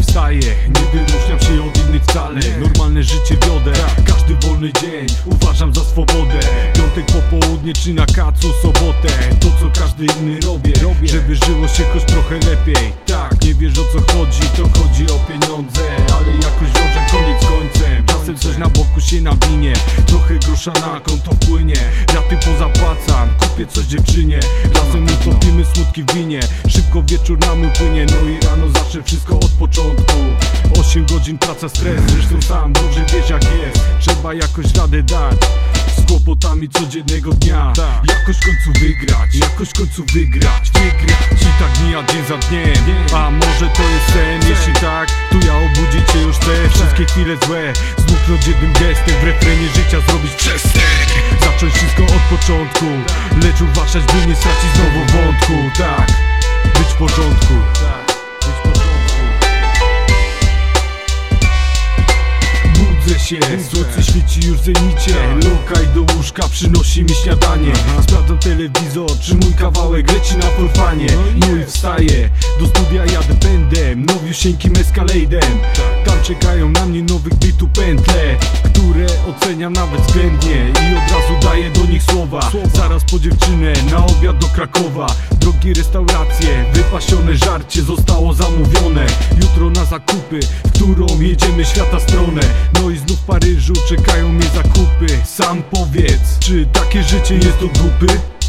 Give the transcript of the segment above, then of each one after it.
wstaję Nie wyróżniam się od innych wcale. Normalne życie wiodę. Każdy wolny dzień uważam za swobodę. Piątek popołudnie czy na kacu sobotę. To co każdy inny robię. Żeby żyło się choć trochę lepiej. Tak, nie wiesz o co chodzi. To chodzi o pieniądze. Ale jakoś wiąże koniec z grosza na konto wpłynie Raty pozapłacam Kupię coś dziewczynie. Razem utopimy smutki w winie. Szybko wieczór nam upłynie No i rano zawsze wszystko od początku. 8 godzin praca, stres. Zresztą sam dobrze wiesz jak jest. Trzeba jakoś radę dać. Z kłopotami codziennego dnia. Jakoś w końcu wygrać. Jakoś w końcu wygrać. Wygrać. I tak mija dzień za dniem. A może to jest sen? Jeśli tak, to ja obudzić się już chcę. Wszystkie chwile złe Znów jednym gestem W refrenie życia zrobić przestek Zacząć wszystko od początku. Lecz uważać by nie stracić znowu wątku. Tak, być w porządku świeci już zenicie Lokaj do łóżka przynosi mi śniadanie. Sprawdzam telewizor, czy mój kawałek leci na porfanie No i wstaję, do studia jadę pędem. Nowiusieńkim Escalade'em Tam czekają na mnie nowych bitu pętle oceniam nawet względnie I od razu daję do nich słowa. Zaraz po dziewczynę, na obiad do Krakowa. Drogie restauracje, wypasione żarcie zostało zamówione. Jutro na zakupy, w którą jedziemy świata stronę. No i znów w Paryżu czekają mnie zakupy. Sam powiedz, czy takie życie jest do dupy?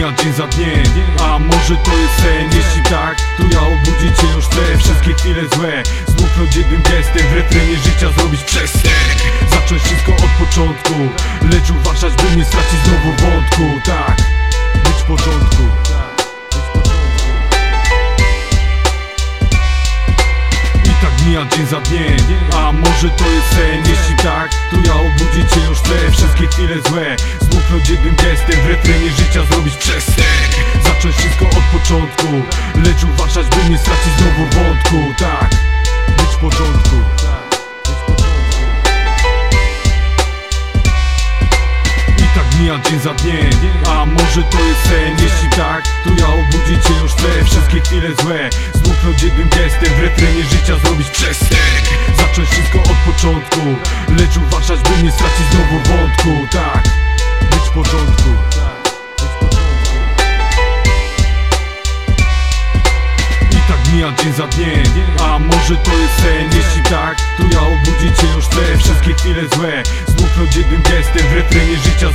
Mija dzień za dniem A może to jest sen? Jeśli tak, to ja obudzić się już chcę Wszystkie chwile złe Znów jednym gestem W refrenie życia zrobić przestek Zacząć wszystko od początku Lecz uważać, by nie stracić znowu wątku Tak, być w porządku. I tak mija dzień za dniem A może to jest sen? Jeśli tak, to ja obudzić chwile złe. Znów jednym gestem W refrenie życia zrobić przestek Zacząć wszystko od początku Lecz uważać, by nie stracić znowu wątku. Tak, być w porządku. I tak mija dzień za dniem A może to jest sen? Jeśli tak, to ja obudzić się już chcę. Wszystkie chwile złe. Znów jednym gestem W refrenie życia zrobić przestek początku Lecz uważać, by nie stracić znowu wątku Tak, być w porządku. I tak mija dzień za dniem A może to jest sen? Jeśli tak, to ja obudzić się już chcę Wszystkie chwile złe Znów jednym gestem W refrenie życia